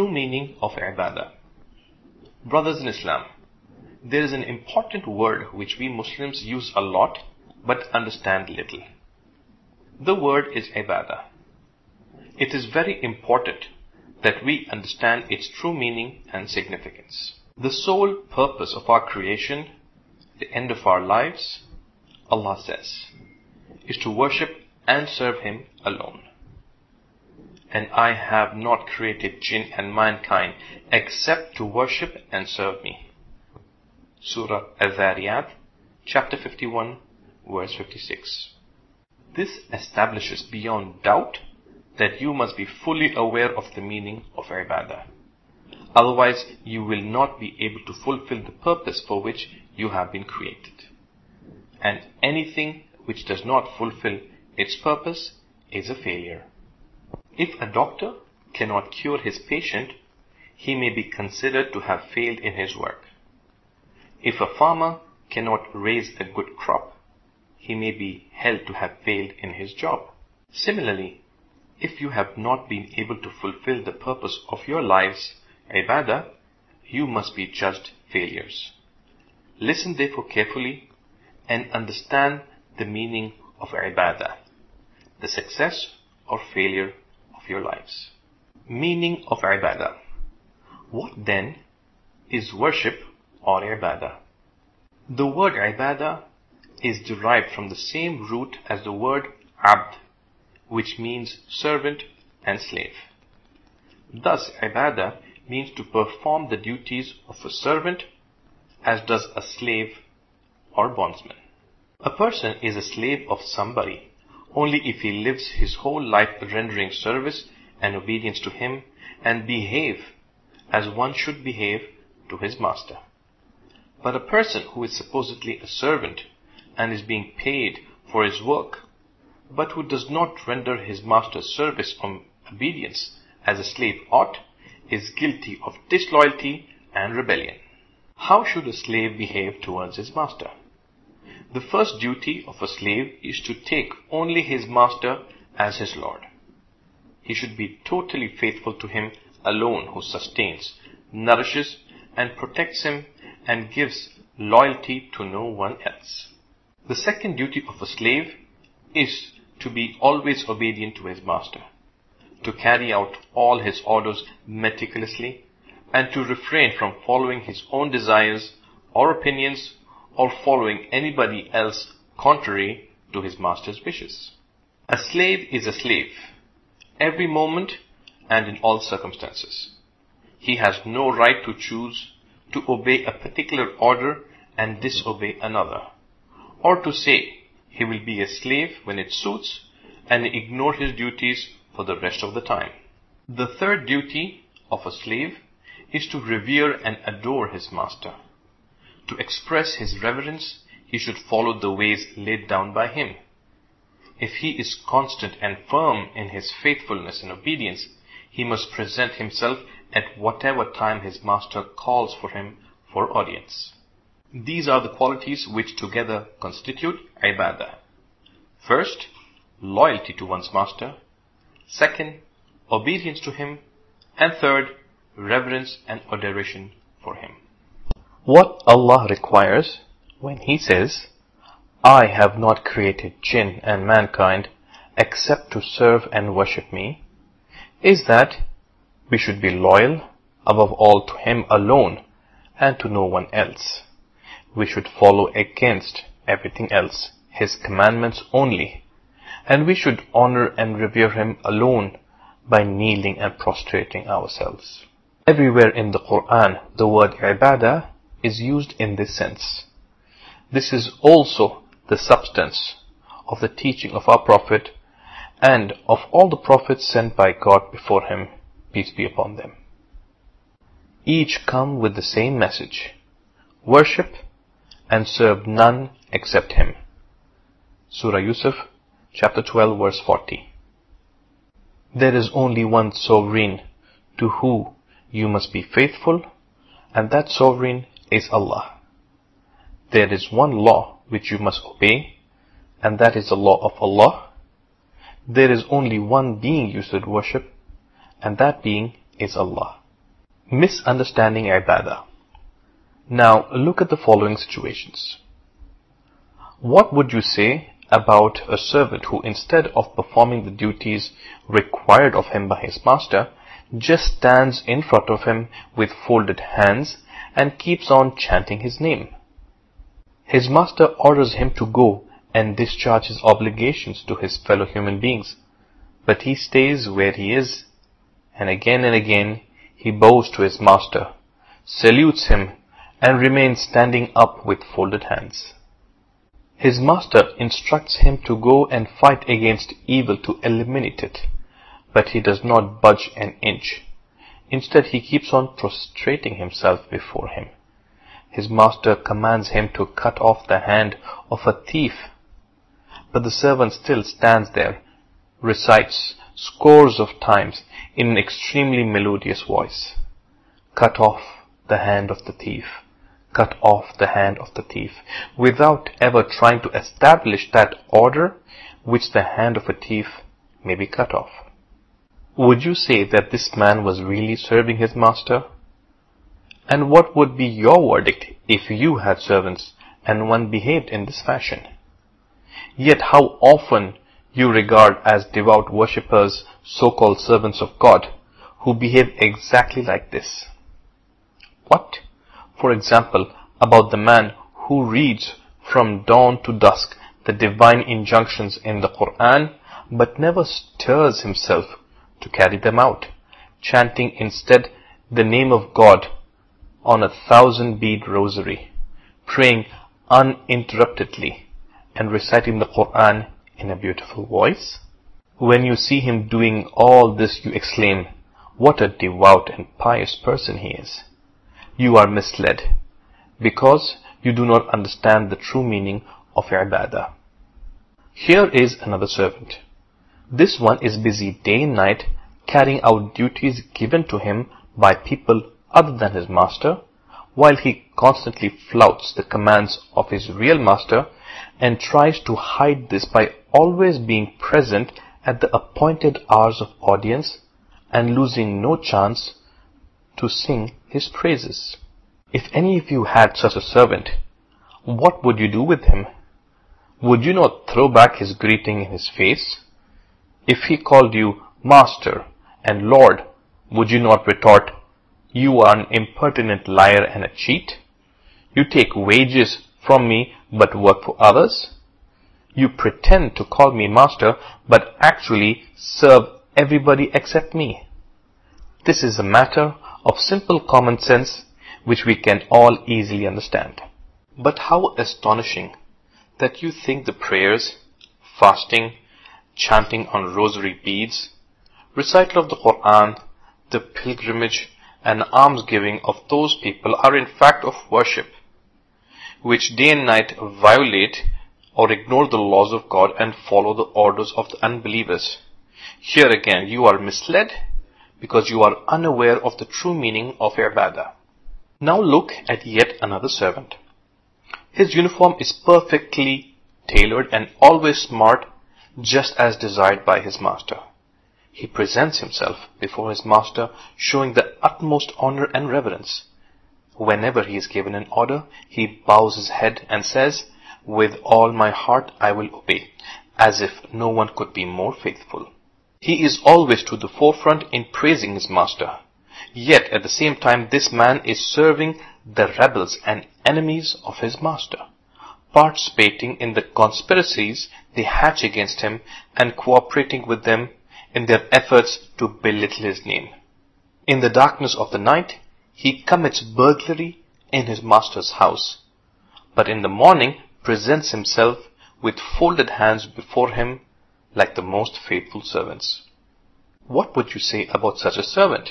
true meaning of ibadah. Brothers in Islam, there is an important word which we Muslims use a lot but understand little. The word is ibadah. It is very important that we understand its true meaning and significance. The sole purpose of our creation, the end of our lives, Allah says, is to worship and serve Him alone. And I have not created jinn and mankind except to worship and serve me. Surah Al-Dhariyat, chapter 51, verse 56. This establishes beyond doubt that you must be fully aware of the meaning of ibadah. Otherwise, you will not be able to fulfill the purpose for which you have been created. And anything which does not fulfill its purpose is a failure. If a doctor cannot cure his patient, he may be considered to have failed in his work. If a farmer cannot raise a good crop, he may be held to have failed in his job. Similarly, if you have not been able to fulfill the purpose of your lives, ibadah, you must be judged failures. Listen therefore carefully and understand the meaning of ibadah, the success or failure your lives. Meaning of ibadah. What then is worship or ibadah? The word ibadah is derived from the same root as the word abd, which means servant and slave. Thus, ibadah means to perform the duties of a servant as does a slave or bondsman. A person is a slave of somebody only if he lives his whole life rendering service and obedience to him and behave as one should behave to his master. But a person who is supposedly a servant and is being paid for his work, but who does not render his master's service or obedience as a slave ought, is guilty of disloyalty and rebellion. How should a slave behave towards his master? The first duty of a slave is to take only his master as his lord. He should be totally faithful to him alone who sustains, nourishes, and protects him and gives loyalty to no one else. The second duty of a slave is to be always obedient to his master, to carry out all his orders meticulously, and to refrain from following his own desires or opinions or following anybody else contrary to his master's wishes. A slave is a slave, every moment and in all circumstances. He has no right to choose to obey a particular order and disobey another, or to say he will be a slave when it suits and ignore his duties for the rest of the time. The third duty of a slave is to revere and adore his master. To express his reverence, he should follow the ways laid down by him. If he is constant and firm in his faithfulness and obedience, he must present himself at whatever time his master calls for him for audience. These are the qualities which together constitute ibadah. First, loyalty to one's master. Second, obedience to him. And third, reverence and adoration for him. What Allah requires when He says, I have not created jinn and mankind except to serve and worship me, is that we should be loyal above all to Him alone and to no one else. We should follow against everything else, His commandments only, and we should honor and revere Him alone by kneeling and prostrating ourselves. Everywhere in the Quran, the word ibadah is used in this sense. This is also the substance of the teaching of our Prophet and of all the prophets sent by God before him, peace be upon them. Each come with the same message, worship and serve none except him. Surah Yusuf, chapter 12, verse 40. There is only one sovereign to who you must be faithful, and that sovereign is Allah. There is one law which you must obey, and that is the law of Allah. There is only one being you should worship, and that being is Allah. Misunderstanding ibadah. Now look at the following situations. What would you say about a servant who instead of performing the duties required of him by his master, just stands in front of him with folded hands and keeps on chanting his name? His master orders him to go and discharge his obligations to his fellow human beings, but he stays where he is, and again and again he bows to his master, salutes him, and remains standing up with folded hands. His master instructs him to go and fight against evil to eliminate it, but he does not budge an inch. Instead, he keeps on prostrating himself before him. His master commands him to cut off the hand of a thief, but the servant still stands there, recites scores of times in an extremely melodious voice, cut off the hand of the thief cut off the hand of the thief without ever trying to establish that order which the hand of a thief may be cut off. Would you say that this man was really serving his master? And what would be your verdict if you had servants and one behaved in this fashion? Yet how often you regard as devout worshippers so-called servants of God who behave exactly like this. What? for example, about the man who reads from dawn to dusk the divine injunctions in the Quran, but never stirs himself to carry them out, chanting instead the name of God on a thousand bead rosary, praying uninterruptedly, and reciting the Quran in a beautiful voice? When you see him doing all this, you exclaim, what a devout and pious person he is you are misled because you do not understand the true meaning of ibadah. Here is another servant. This one is busy day and night carrying out duties given to him by people other than his master, while he constantly flouts the commands of his real master and tries to hide this by always being present at the appointed hours of audience and losing no chance to sing his praises. If any of you had such a servant, what would you do with him? Would you not throw back his greeting in his face? If he called you Master and Lord, would you not retort, You are an impertinent liar and a cheat? You take wages from me but work for others? You pretend to call me Master but actually serve everybody except me. This is a matter of simple common sense which we can all easily understand. But how astonishing that you think the prayers, fasting, chanting on rosary beads, recital of the Quran, the pilgrimage and almsgiving of those people are in fact of worship, which day and night violate or ignore the laws of God and follow the orders of the unbelievers. Here again, you are misled because you are unaware of the true meaning of ibadah. Now look at yet another servant. His uniform is perfectly tailored and always smart, just as desired by his master. He presents himself before his master, showing the utmost honor and reverence. Whenever he is given an order, he bows his head and says, With all my heart I will obey, as if no one could be more faithful. He is always to the forefront in praising his master. Yet at the same time this man is serving the rebels and enemies of his master, participating in the conspiracies they hatch against him and cooperating with them in their efforts to belittle his name. In the darkness of the night, he commits burglary in his master's house, but in the morning presents himself with folded hands before him like the most faithful servants. What would you say about such a servant?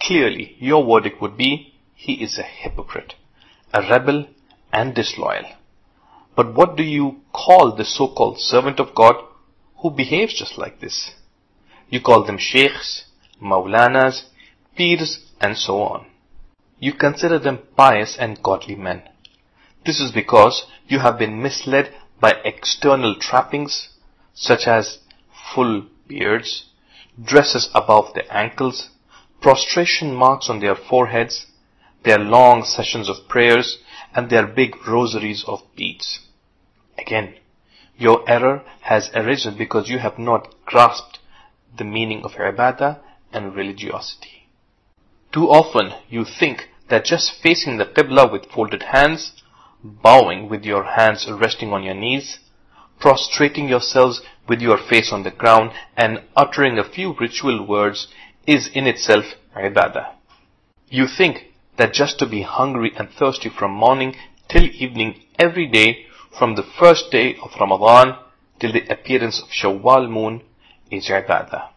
Clearly, your verdict would be, he is a hypocrite, a rebel and disloyal. But what do you call the so-called servant of God who behaves just like this? You call them sheikhs, maulanas, pirs, and so on. You consider them pious and godly men. This is because you have been misled by external trappings such as full beards, dresses above the ankles, prostration marks on their foreheads, their long sessions of prayers, and their big rosaries of beads. Again, your error has arisen because you have not grasped the meaning of ibadah and religiosity. Too often you think that just facing the Qibla with folded hands, bowing with your hands resting on your knees, prostrating yourselves with your face on the ground and uttering a few ritual words is in itself ibadah. You think that just to be hungry and thirsty from morning till evening every day from the first day of Ramadan till the appearance of Shawwal moon is ibadah.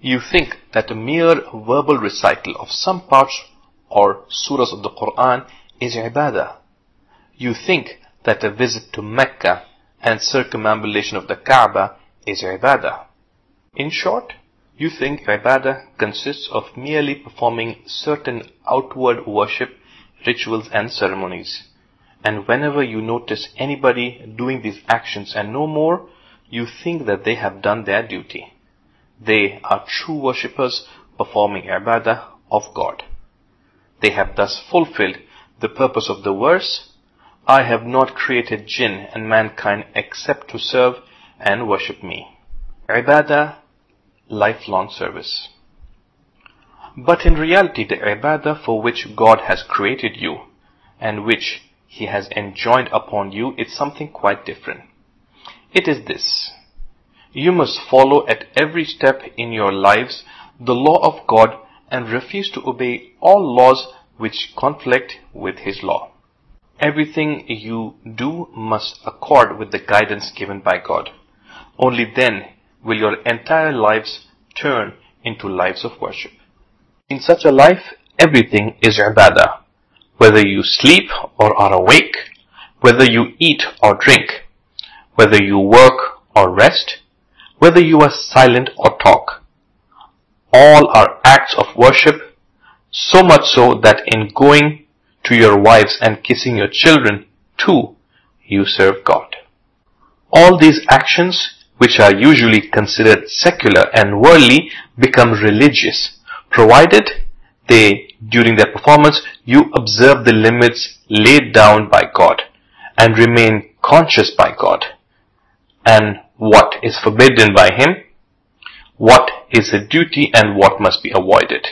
You think that a mere verbal recital of some parts or surahs of the Quran is ibadah. You think that a visit to Mecca and circumambulation of the Kaaba is ibadah. In short, you think ibadah consists of merely performing certain outward worship, rituals and ceremonies. And whenever you notice anybody doing these actions and no more, you think that they have done their duty. They are true worshippers performing ibadah of God. They have thus fulfilled the purpose of the verse, I have not created jinn and mankind except to serve and worship me. Ibadah, lifelong service. But in reality, the ibadah for which God has created you and which He has enjoined upon you is something quite different. It is this. You must follow at every step in your lives the law of God and refuse to obey all laws which conflict with His law. Everything you do must accord with the guidance given by God. Only then will your entire lives turn into lives of worship. In such a life, everything is ibadah. Whether you sleep or are awake, whether you eat or drink, whether you work or rest, whether you are silent or talk. All are acts of worship, so much so that in going to your wives and kissing your children, too, you serve God. All these actions, which are usually considered secular and worldly, become religious, provided they, during their performance, you observe the limits laid down by God and remain conscious by God. And what is forbidden by Him, what is a duty and what must be avoided,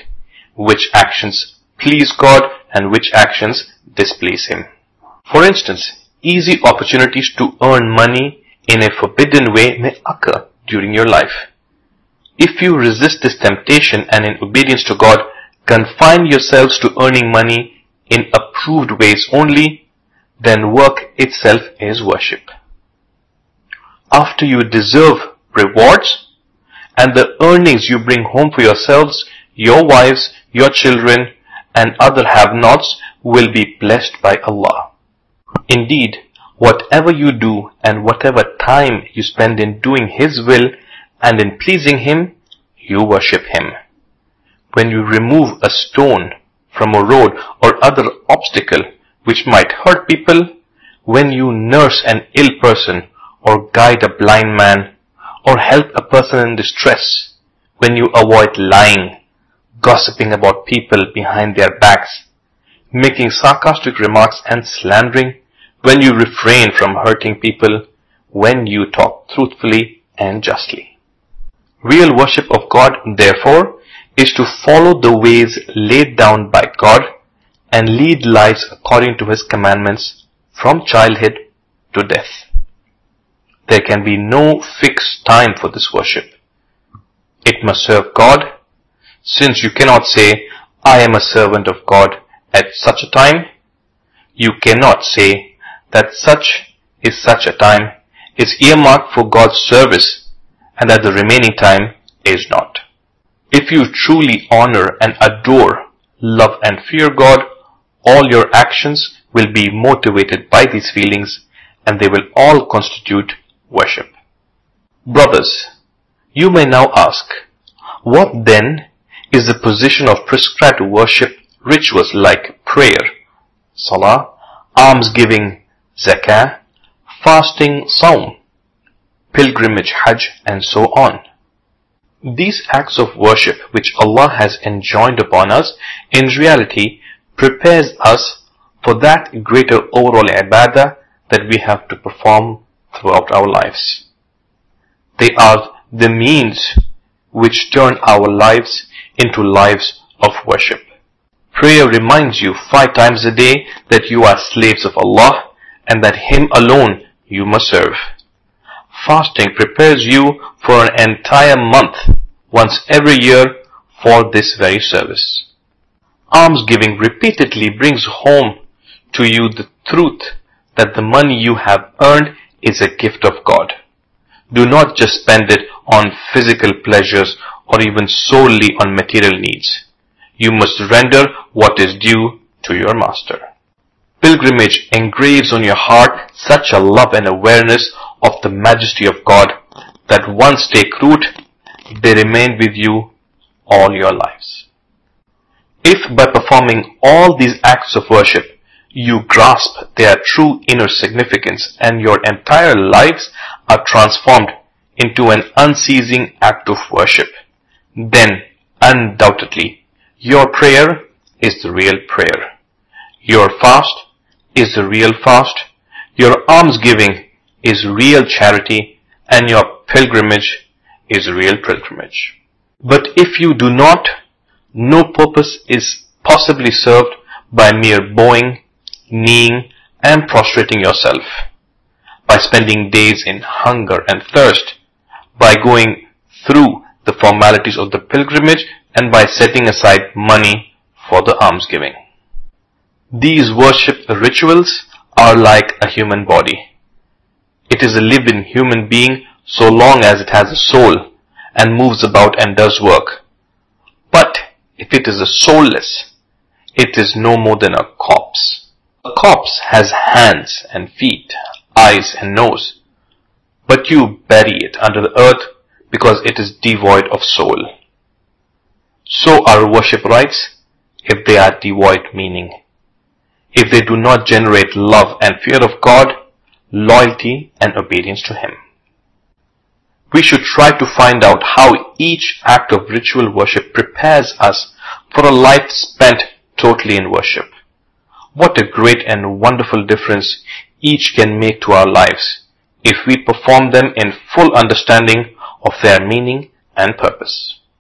which actions please God and which actions displease Him. For instance, easy opportunities to earn money in a forbidden way may occur during your life. If you resist this temptation and in obedience to God, confine yourselves to earning money in approved ways only, then work itself is worship. After you deserve rewards and the earnings you bring home for yourselves, your wives, your children, and other have-nots will be blessed by Allah. Indeed, whatever you do and whatever time you spend in doing His will and in pleasing Him, you worship Him. When you remove a stone from a road or other obstacle which might hurt people, when you nurse an ill person or guide a blind man or help a person in distress, when you avoid lying gossiping about people behind their backs, making sarcastic remarks and slandering, when you refrain from hurting people, when you talk truthfully and justly. Real worship of God, therefore, is to follow the ways laid down by God and lead lives according to His commandments from childhood to death. There can be no fixed time for this worship. It must serve God since you cannot say, I am a servant of God at such a time, you cannot say that such is such a time is earmarked for God's service and that the remaining time is not. If you truly honor and adore, love and fear God, all your actions will be motivated by these feelings and they will all constitute worship. Brothers, you may now ask, what then is the position of prescribed worship rituals like prayer, salah, almsgiving, zakah, fasting, saum, pilgrimage, hajj, and so on. These acts of worship which Allah has enjoined upon us in reality prepares us for that greater overall ibadah that we have to perform throughout our lives. They are the means which turn our lives into lives of worship. Prayer reminds you five times a day that you are slaves of Allah and that Him alone you must serve. Fasting prepares you for an entire month once every year for this very service. Almsgiving repeatedly brings home to you the truth that the money you have earned is a gift of God. Do not just spend it on physical pleasures or even solely on material needs. You must render what is due to your master. Pilgrimage engraves on your heart such a love and awareness of the majesty of God that once take root, they remain with you all your lives. If by performing all these acts of worship, you grasp their true inner significance and your entire lives are transformed into an unceasing act of worship, then undoubtedly your prayer is the real prayer. Your fast is the real fast. Your almsgiving is real charity and your pilgrimage is real pilgrimage. But if you do not, no purpose is possibly served by mere bowing, kneeling, and prostrating yourself, by spending days in hunger and thirst, by going through the formalities of the pilgrimage, and by setting aside money for the almsgiving. These worship rituals are like a human body. It is a living human being so long as it has a soul and moves about and does work. But if it is a soulless, it is no more than a corpse. A corpse has hands and feet, eyes and nose, but you bury it under the earth because it is devoid of soul. So are worship rites if they are devoid meaning. If they do not generate love and fear of God, loyalty and obedience to Him. We should try to find out how each act of ritual worship prepares us for a life spent totally in worship. What a great and wonderful difference each can make to our lives if we perform them in full understanding of their meaning and purpose.